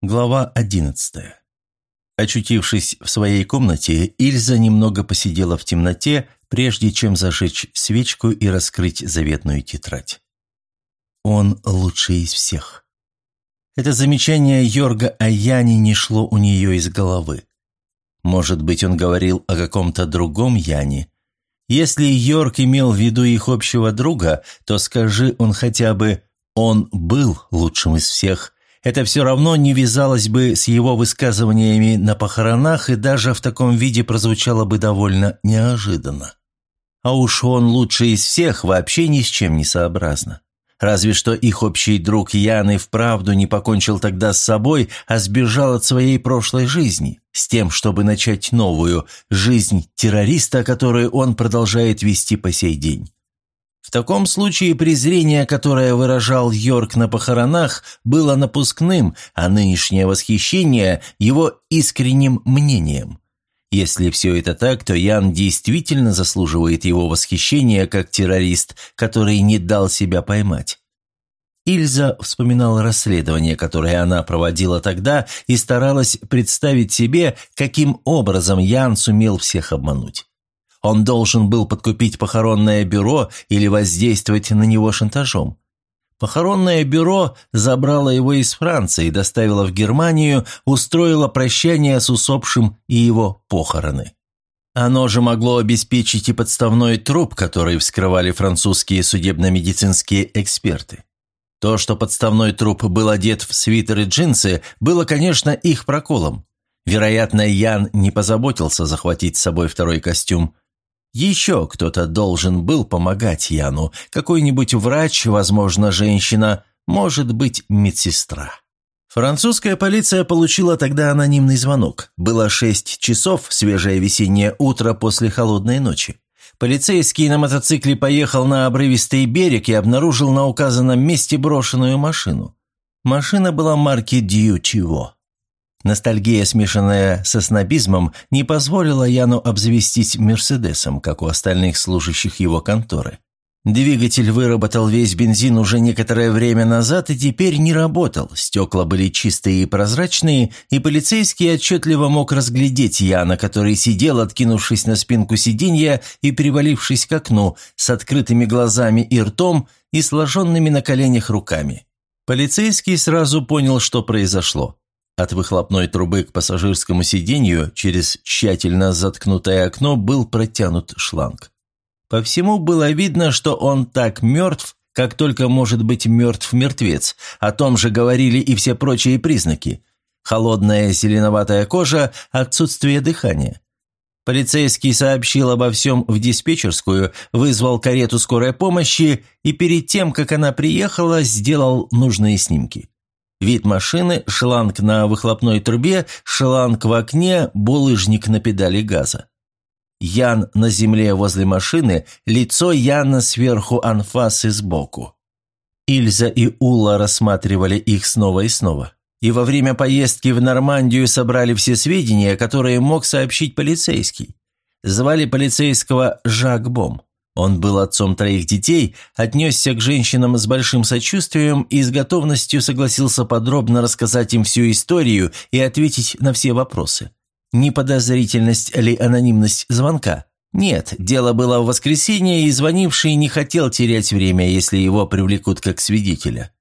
Глава одиннадцатая. Очутившись в своей комнате, Ильза немного посидела в темноте, прежде чем зажечь свечку и раскрыть заветную тетрадь. «Он лучший из всех». Это замечание Йорга о Яне не шло у нее из головы. Может быть, он говорил о каком-то другом Яне. Если Йорг имел в виду их общего друга, то скажи он хотя бы «он был лучшим из всех», это все равно не вязалось бы с его высказываниями на похоронах и даже в таком виде прозвучало бы довольно неожиданно. А уж он лучший из всех вообще ни с чем не сообразно. Разве что их общий друг Ян и вправду не покончил тогда с собой, а сбежал от своей прошлой жизни, с тем, чтобы начать новую, жизнь террориста, которую он продолжает вести по сей день. В таком случае презрение, которое выражал Йорк на похоронах, было напускным, а нынешнее восхищение – его искренним мнением. Если все это так, то Ян действительно заслуживает его восхищения как террорист, который не дал себя поймать. Ильза вспоминала расследование, которое она проводила тогда, и старалась представить себе, каким образом Ян сумел всех обмануть. Он должен был подкупить похоронное бюро или воздействовать на него шантажом. Похоронное бюро забрало его из Франции, доставило в Германию, устроило прощание с усопшим и его похороны. Оно же могло обеспечить и подставной труп, который вскрывали французские судебно-медицинские эксперты. То, что подставной труп был одет в свитер и джинсы, было, конечно, их проколом. Вероятно, Ян не позаботился захватить с собой второй костюм. Еще кто-то должен был помогать Яну, какой-нибудь врач, возможно, женщина, может быть, медсестра. Французская полиция получила тогда анонимный звонок. Было шесть часов, свежее весеннее утро после холодной ночи. Полицейский на мотоцикле поехал на обрывистый берег и обнаружил на указанном месте брошенную машину. Машина была марки «Дью Чего». Ностальгия, смешанная со снобизмом, не позволила Яну обзавестись «Мерседесом», как у остальных служащих его конторы. Двигатель выработал весь бензин уже некоторое время назад и теперь не работал. Стекла были чистые и прозрачные, и полицейский отчетливо мог разглядеть Яна, который сидел, откинувшись на спинку сиденья и привалившись к окну, с открытыми глазами и ртом и сложенными на коленях руками. Полицейский сразу понял, что произошло. От выхлопной трубы к пассажирскому сиденью через тщательно заткнутое окно был протянут шланг. По всему было видно, что он так мертв, как только может быть мертв мертвец. О том же говорили и все прочие признаки. Холодная зеленоватая кожа, отсутствие дыхания. Полицейский сообщил обо всем в диспетчерскую, вызвал карету скорой помощи и перед тем, как она приехала, сделал нужные снимки. Вид машины, шланг на выхлопной трубе, шланг в окне, булыжник на педали газа. Ян на земле возле машины, лицо Яна сверху анфас и сбоку. Ильза и Ула рассматривали их снова и снова. И во время поездки в Нормандию собрали все сведения, которые мог сообщить полицейский. Звали полицейского Жак Бом. Он был отцом троих детей, отнесся к женщинам с большим сочувствием и с готовностью согласился подробно рассказать им всю историю и ответить на все вопросы. Не подозрительность ли анонимность звонка? Нет, дело было в воскресенье, и звонивший не хотел терять время, если его привлекут как свидетеля.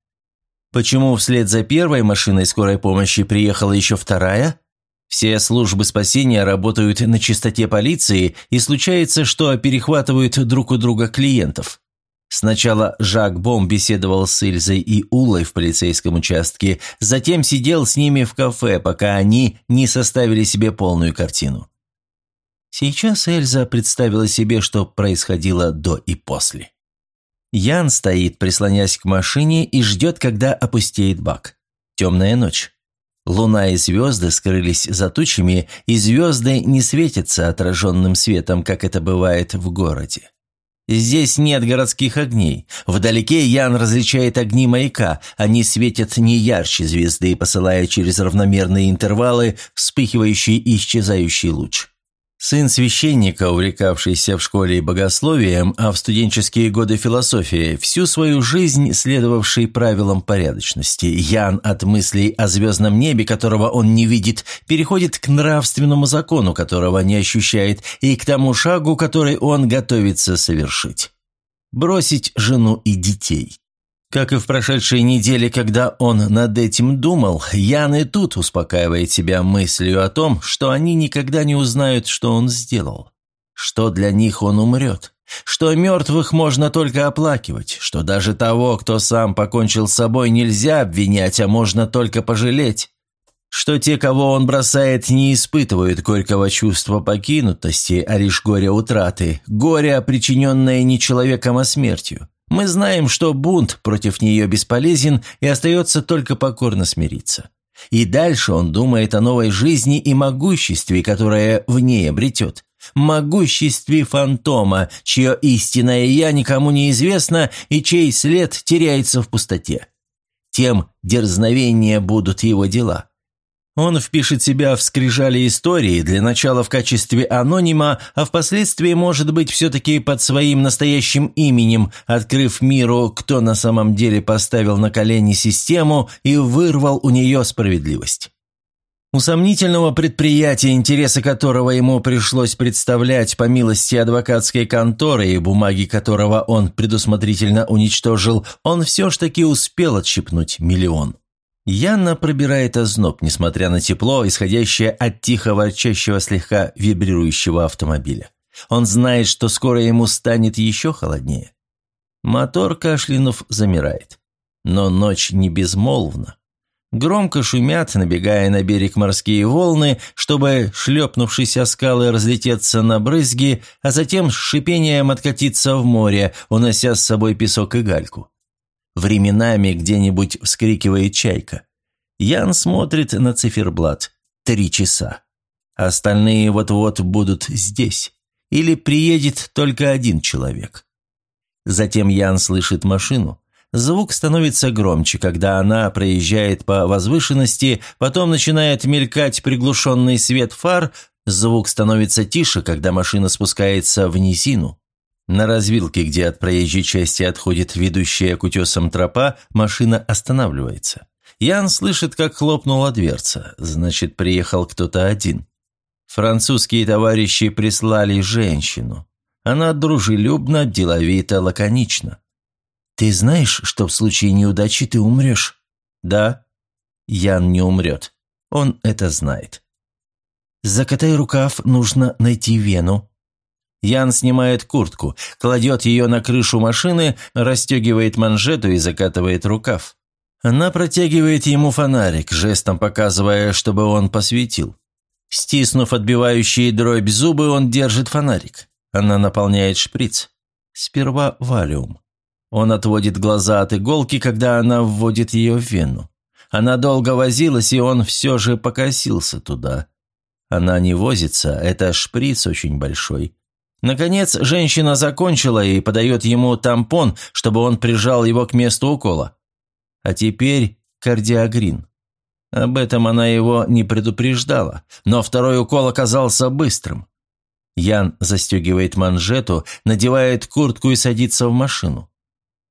Почему вслед за первой машиной скорой помощи приехала еще вторая? Все службы спасения работают на чистоте полиции, и случается, что перехватывают друг у друга клиентов. Сначала Жак Бом беседовал с Ильзой и Улой в полицейском участке, затем сидел с ними в кафе, пока они не составили себе полную картину. Сейчас Эльза представила себе, что происходило до и после. Ян стоит, прислонясь к машине, и ждет, когда опустеет бак. Темная ночь. Луна и звезды скрылись за тучами, и звезды не светятся отраженным светом, как это бывает в городе. Здесь нет городских огней. Вдалеке Ян различает огни маяка. Они светят не ярче звезды, посылая через равномерные интервалы вспыхивающий и исчезающий луч. Сын священника, увлекавшийся в школе богословием, а в студенческие годы философией, всю свою жизнь следовавший правилам порядочности, Ян от мыслей о звездном небе, которого он не видит, переходит к нравственному закону, которого не ощущает, и к тому шагу, который он готовится совершить. Бросить жену и детей. Как и в прошедшей неделе, когда он над этим думал, Ян и тут успокаивает себя мыслью о том, что они никогда не узнают, что он сделал. Что для них он умрет. Что мертвых можно только оплакивать. Что даже того, кто сам покончил с собой, нельзя обвинять, а можно только пожалеть. Что те, кого он бросает, не испытывают горького чувства покинутости, а лишь горя утраты, горя, причиненное не человеком, а смертью. Мы знаем, что бунт против нее бесполезен и остается только покорно смириться. И дальше он думает о новой жизни и могуществе, которое в ней обретет. Могуществе фантома, чье истинное «я» никому не известно и чей след теряется в пустоте. Тем дерзновения будут его дела. Он впишет себя в скрижали истории, для начала в качестве анонима, а впоследствии, может быть, все-таки под своим настоящим именем, открыв миру, кто на самом деле поставил на колени систему и вырвал у нее справедливость. У сомнительного предприятия, интересы которого ему пришлось представлять по милости адвокатской конторы и бумаги которого он предусмотрительно уничтожил, он все ж таки успел отщипнуть миллион. Яна пробирает озноб, несмотря на тепло, исходящее от тихо ворчащего слегка вибрирующего автомобиля. Он знает, что скоро ему станет еще холоднее. Мотор кашлянув замирает. Но ночь не безмолвна. Громко шумят, набегая на берег морские волны, чтобы, шлепнувшись о скалы, разлететься на брызги, а затем с шипением откатиться в море, унося с собой песок и гальку. Временами где-нибудь вскрикивает чайка. Ян смотрит на циферблат. Три часа. Остальные вот-вот будут здесь. Или приедет только один человек. Затем Ян слышит машину. Звук становится громче, когда она проезжает по возвышенности, потом начинает мелькать приглушенный свет фар, звук становится тише, когда машина спускается в низину. На развилке, где от проезжей части отходит ведущая к утесам тропа, машина останавливается. Ян слышит, как хлопнула дверца. Значит, приехал кто-то один. Французские товарищи прислали женщину. Она дружелюбна, деловито, лаконична. «Ты знаешь, что в случае неудачи ты умрешь?» «Да». Ян не умрет. Он это знает. «Закатай рукав, нужно найти вену», Ян снимает куртку, кладет ее на крышу машины, расстегивает манжету и закатывает рукав. Она протягивает ему фонарик, жестом показывая, чтобы он посветил. Стиснув отбивающие дробь зубы, он держит фонарик. Она наполняет шприц. Сперва валиум. Он отводит глаза от иголки, когда она вводит ее в вену. Она долго возилась, и он все же покосился туда. Она не возится, это шприц очень большой. Наконец, женщина закончила и подает ему тампон, чтобы он прижал его к месту укола. А теперь кардиогрин. Об этом она его не предупреждала, но второй укол оказался быстрым. Ян застегивает манжету, надевает куртку и садится в машину.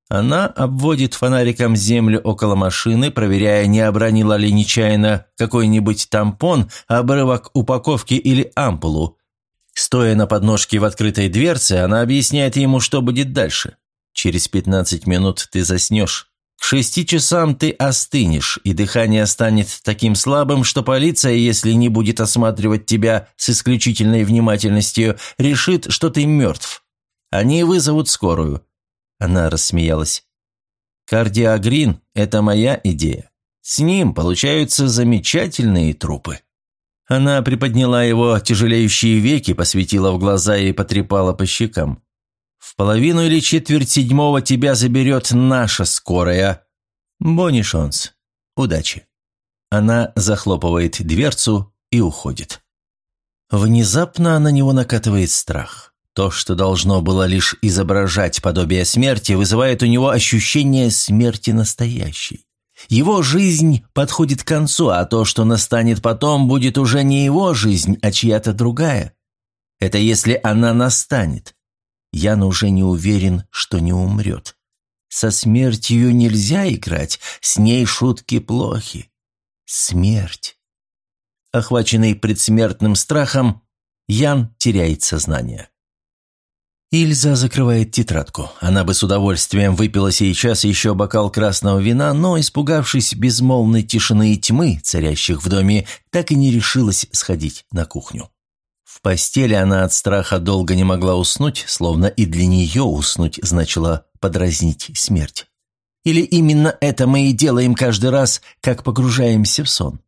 Она обводит фонариком землю около машины, проверяя, не обронила ли нечаянно какой-нибудь тампон, обрывок упаковки или ампулу, Стоя на подножке в открытой дверце, она объясняет ему, что будет дальше. «Через пятнадцать минут ты заснешь. К шести часам ты остынешь, и дыхание станет таким слабым, что полиция, если не будет осматривать тебя с исключительной внимательностью, решит, что ты мертв. Они вызовут скорую». Она рассмеялась. «Кардиогрин – это моя идея. С ним получаются замечательные трупы». Она приподняла его тяжелеющие веки, посветила в глаза и потрепала по щекам. «В половину или четверть седьмого тебя заберет наша скорая. Бонни Шонс. Удачи». Она захлопывает дверцу и уходит. Внезапно на него накатывает страх. То, что должно было лишь изображать подобие смерти, вызывает у него ощущение смерти настоящей. Его жизнь подходит к концу, а то, что настанет потом, будет уже не его жизнь, а чья-то другая. Это если она настанет. Ян уже не уверен, что не умрет. Со смертью нельзя играть, с ней шутки плохи. Смерть. Охваченный предсмертным страхом, Ян теряет сознание. Ильза закрывает тетрадку. Она бы с удовольствием выпила сейчас еще бокал красного вина, но, испугавшись безмолвной тишины и тьмы, царящих в доме, так и не решилась сходить на кухню. В постели она от страха долго не могла уснуть, словно и для нее уснуть значило подразнить смерть. Или именно это мы и делаем каждый раз, как погружаемся в сон?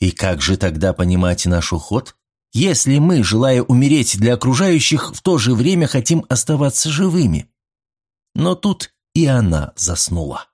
И как же тогда понимать наш уход? Если мы, желая умереть для окружающих, в то же время хотим оставаться живыми. Но тут и она заснула.